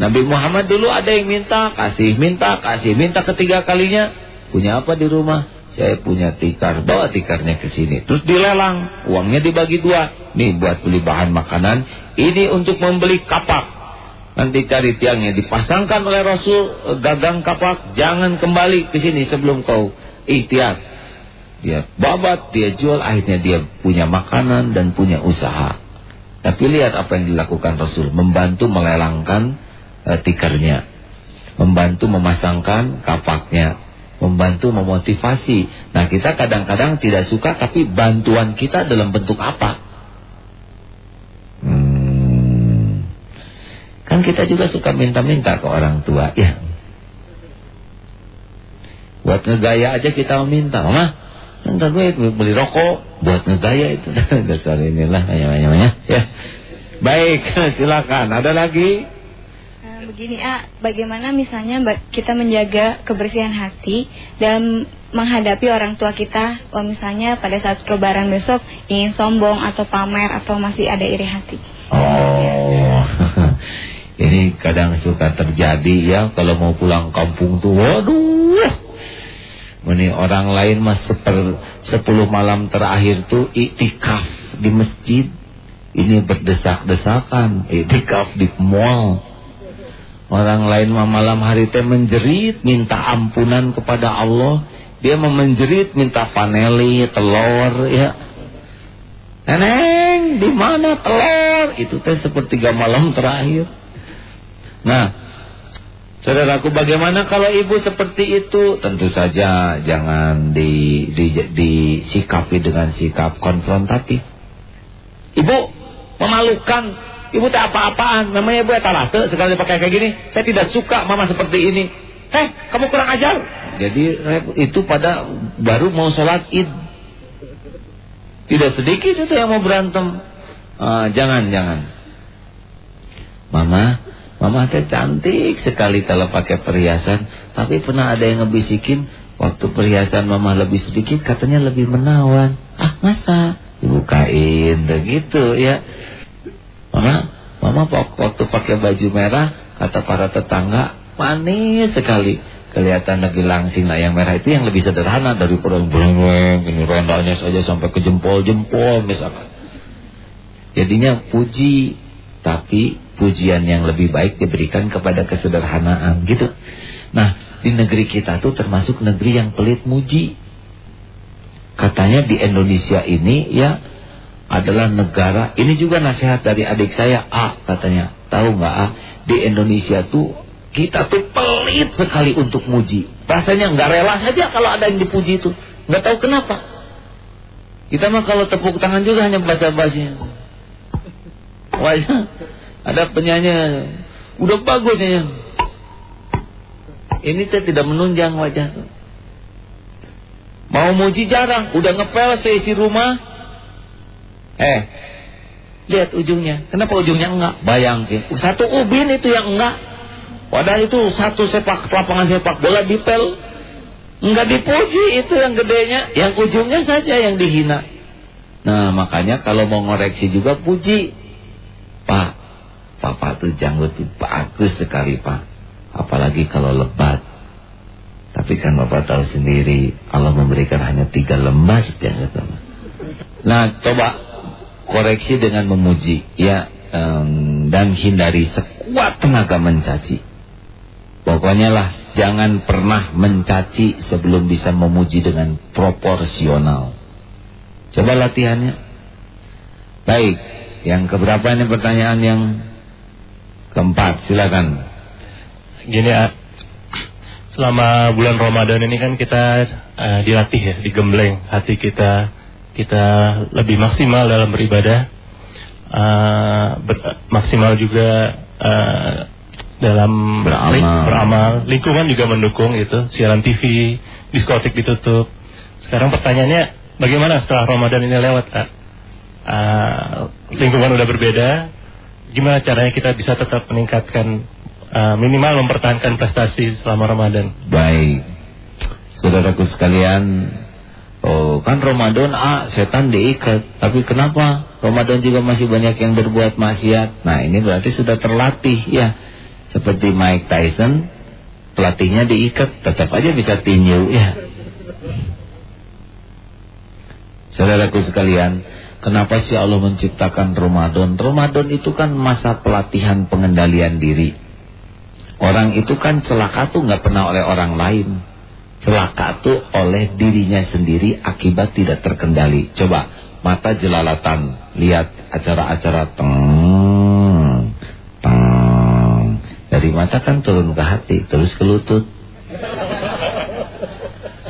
Nabi Muhammad dulu ada yang minta, kasih, minta, kasih, minta ketiga kalinya. Punya apa di rumah? Saya punya tikar, bawa tikarnya ke sini. Terus dilelang, uangnya dibagi dua. Nih buat beli bahan makanan, ini untuk membeli kapak. Nanti cari tiangnya dipasangkan oleh Rasul gagang kapak, jangan kembali ke sini sebelum kau ikhtiar. Dia babat, dia jual, akhirnya dia punya makanan dan punya usaha. Tapi lihat apa yang dilakukan Rasul, membantu melelangkan uh, tikernya. Membantu memasangkan kapaknya. Membantu memotivasi. Nah kita kadang-kadang tidak suka tapi bantuan kita dalam bentuk apa? Hmm. Kan kita juga suka minta-minta ke orang tua. Ya. Buat ngegaya aja kita meminta. Mama, minta duit beli rokok. Buat ngegaya itu. Dasar inilah namanya. Ya. Baik, silakan. Ada lagi? Begini A, bagaimana misalnya kita menjaga kebersihan hati dalam menghadapi orang tua kita, oh misalnya pada saat lebaran besok ingin sombong atau pamer atau masih ada iri hati. Oh, ini kadang suka terjadi ya kalau mau pulang kampung tuh, waduh. Ini orang lain mas seper, sepuluh malam terakhir tuh iktikaf di masjid. Ini berdesak-desakan, iktikaf di mall. Orang lain malam hari teh menjerit minta ampunan kepada Allah. Dia menjerit minta paneli, telur ya. Neneng, di mana telur? Itu teh sepertiga malam terakhir. Nah, saudaraku bagaimana kalau ibu seperti itu? Tentu saja jangan di, di, disikapi dengan sikap konfrontatif. Ibu memalukan Ibu tak apa-apaan, namanya ibu etalase sekali pakai kayak gini. Saya tidak suka mama seperti ini. Eh, kamu kurang ajar. Jadi itu pada baru mau sholat id. Tidak sedikit itu yang mau berantem. Uh, jangan, jangan. Mama, mama teh cantik sekali kalau pakai perhiasan. Tapi pernah ada yang ngebisikin waktu perhiasan mama lebih sedikit katanya lebih menawan. Ah masa? Dibukain begitu ya. Mama, mama waktu pakai baju merah, kata para tetangga, manis sekali. Kelihatan lagi langsing nah yang merah itu yang lebih sederhana dari yang bereng ini rondanya saja sampai ke jempol-jempol misalkan. Jadinya puji, tapi pujian yang lebih baik diberikan kepada kesederhanaan gitu. Nah, di negeri kita tuh termasuk negeri yang pelit muji. Katanya di Indonesia ini ya adalah negara. Ini juga nasihat dari adik saya A katanya. Tahu nggak A? Di Indonesia tuh kita tuh pelit sekali untuk muji. Rasanya nggak rela saja kalau ada yang dipuji itu nggak tahu kenapa. Kita mah kalau tepuk tangan juga hanya basa-basi. Wajah. Ada penyanyi. Udah bagus ya ini teh tidak menunjang wajah mau muji jarang. Udah ngepel seisi rumah Eh, lihat ujungnya. Kenapa ujungnya enggak? Bayangin. Satu ubin itu yang enggak. Padahal itu satu sepak lapangan sepak bola dipel. Enggak dipuji itu yang gedenya. Yang ujungnya saja yang dihina. Nah makanya kalau mau ngoreksi juga puji. Pak, Papa tuh janggut bagus sekali Pak. Apalagi kalau lebat. Tapi kan Bapak tahu sendiri Allah memberikan hanya tiga lembar saja. Nah coba koreksi dengan memuji. Ya um, dan hindari sekuat tenaga mencaci. Pokoknya lah jangan pernah mencaci sebelum bisa memuji dengan proporsional. Coba latihannya. Baik yang keberapa ini pertanyaan yang keempat? Silakan. Gini ah, selama bulan Ramadan ini kan kita uh, dilatih ya digembleng hati kita kita lebih maksimal dalam beribadah, uh, ber, maksimal juga uh, dalam beramal. Ling, beramal. Lingkungan juga mendukung itu. Siaran TV, diskotik ditutup. Sekarang pertanyaannya, bagaimana setelah Ramadan ini lewat? Uh, lingkungan udah berbeda. Gimana caranya kita bisa tetap meningkatkan uh, minimal mempertahankan prestasi selama Ramadan? Baik, saudaraku sekalian, Oh, kan Ramadan ah setan diikat. Tapi kenapa Ramadan juga masih banyak yang berbuat maksiat? Nah, ini berarti sudah terlatih ya. Seperti Mike Tyson, pelatihnya diikat, tetap aja bisa tinju ya. Saudaraku sekalian, kenapa sih Allah menciptakan Ramadan? Ramadan itu kan masa pelatihan pengendalian diri. Orang itu kan celaka tuh nggak pernah oleh orang lain. Celaka tuh oleh dirinya sendiri akibat tidak terkendali. Coba mata jelalatan, lihat acara-acara teng, teng. Dari mata kan turun ke hati, terus ke lutut.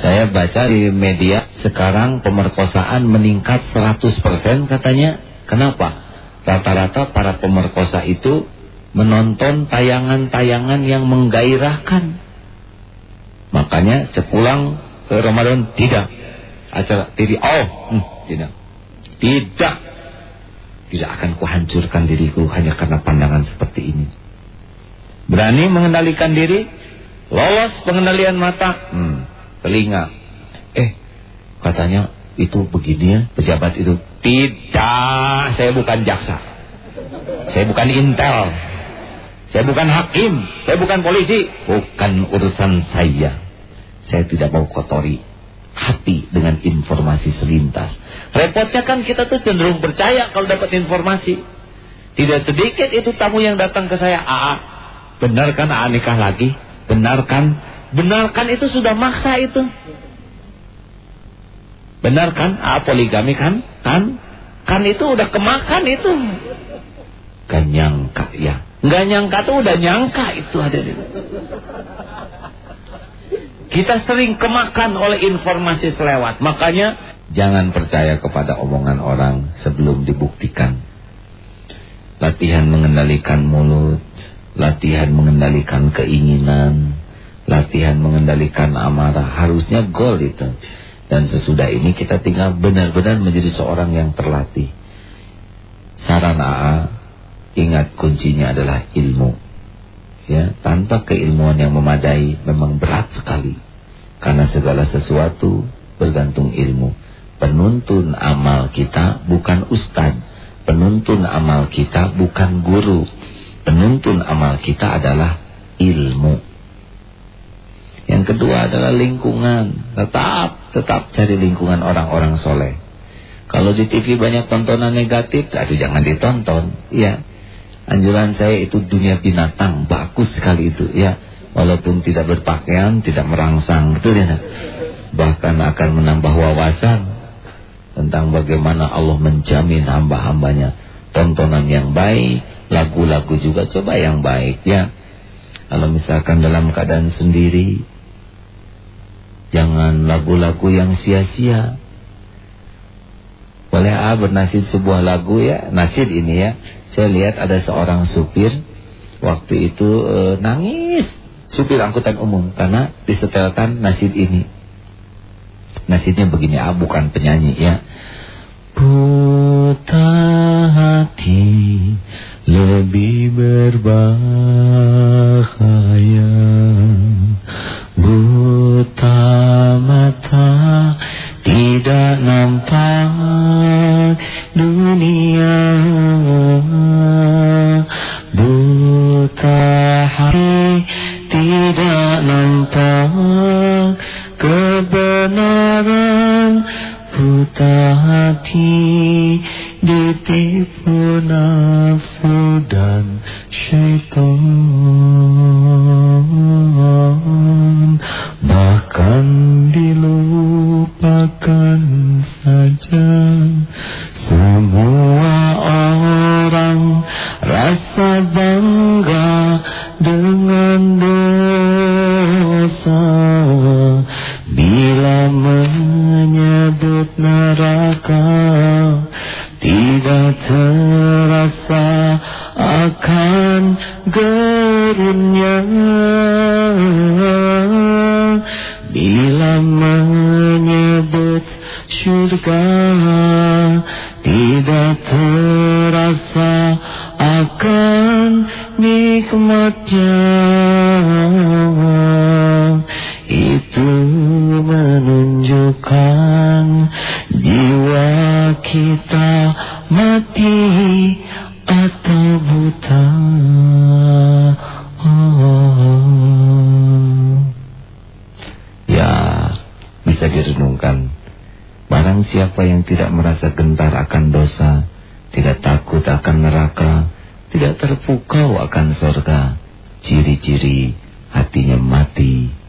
Saya baca di media sekarang pemerkosaan meningkat 100% katanya. Kenapa? Rata-rata para pemerkosa itu menonton tayangan-tayangan yang menggairahkan. Makanya sepulang ke Ramadan tidak acara TV oh hmm, tidak tidak tidak akan kuhancurkan diriku hanya karena pandangan seperti ini. Berani mengendalikan diri, lolos pengendalian mata, hmm, telinga. Eh, katanya itu begini ya, pejabat itu. Tidak, saya bukan jaksa. Saya bukan intel. Saya bukan hakim, saya bukan polisi. Bukan urusan saya. Saya tidak mau kotori hati dengan informasi selintas. Repotnya kan kita tuh cenderung percaya kalau dapat informasi. Tidak sedikit itu tamu yang datang ke saya, "Aa, benar kan Aa nikah lagi? Benar kan Benarkan itu sudah maksa itu. Benar kan? Ah, poligami kan? Kan? Kan itu udah kemakan itu. Gak nyangka ya. Gak nyangka tuh udah nyangka itu ada di Kita sering kemakan oleh informasi selewat. Makanya jangan percaya kepada omongan orang sebelum dibuktikan. Latihan mengendalikan mulut, latihan mengendalikan keinginan, latihan mengendalikan amarah harusnya gol itu dan sesudah ini kita tinggal benar-benar menjadi seorang yang terlatih saran AA ingat kuncinya adalah ilmu ya tanpa keilmuan yang memadai memang berat sekali karena segala sesuatu bergantung ilmu penuntun amal kita bukan ustad penuntun amal kita bukan guru penuntun amal kita adalah ilmu yang kedua adalah lingkungan. Tetap, tetap cari lingkungan orang-orang soleh. Kalau di TV banyak tontonan negatif, aduh jangan ditonton. Ya, anjuran saya itu dunia binatang, bagus sekali itu. Ya, walaupun tidak berpakaian, tidak merangsang, gitu ya. Bahkan akan menambah wawasan tentang bagaimana Allah menjamin hamba-hambanya tontonan yang baik, lagu-lagu juga coba yang baik ya. Kalau misalkan dalam keadaan sendiri Jangan lagu-lagu yang sia-sia. Bernasib sebuah lagu ya, nasib ini ya. Saya lihat ada seorang supir waktu itu e, nangis, supir angkutan umum karena disetelkan nasib ini. Nasibnya begini, ah bukan penyanyi ya. Tidak nampak kebenaran Buta hati ditipu neraka tidak terasa akan gerunnya bila menyebut surga tidak terasa akan nikmatnya siapa yang tidak merasa gentar akan dosa, tidak takut akan neraka, tidak terpukau akan surga, ciri-ciri hatinya mati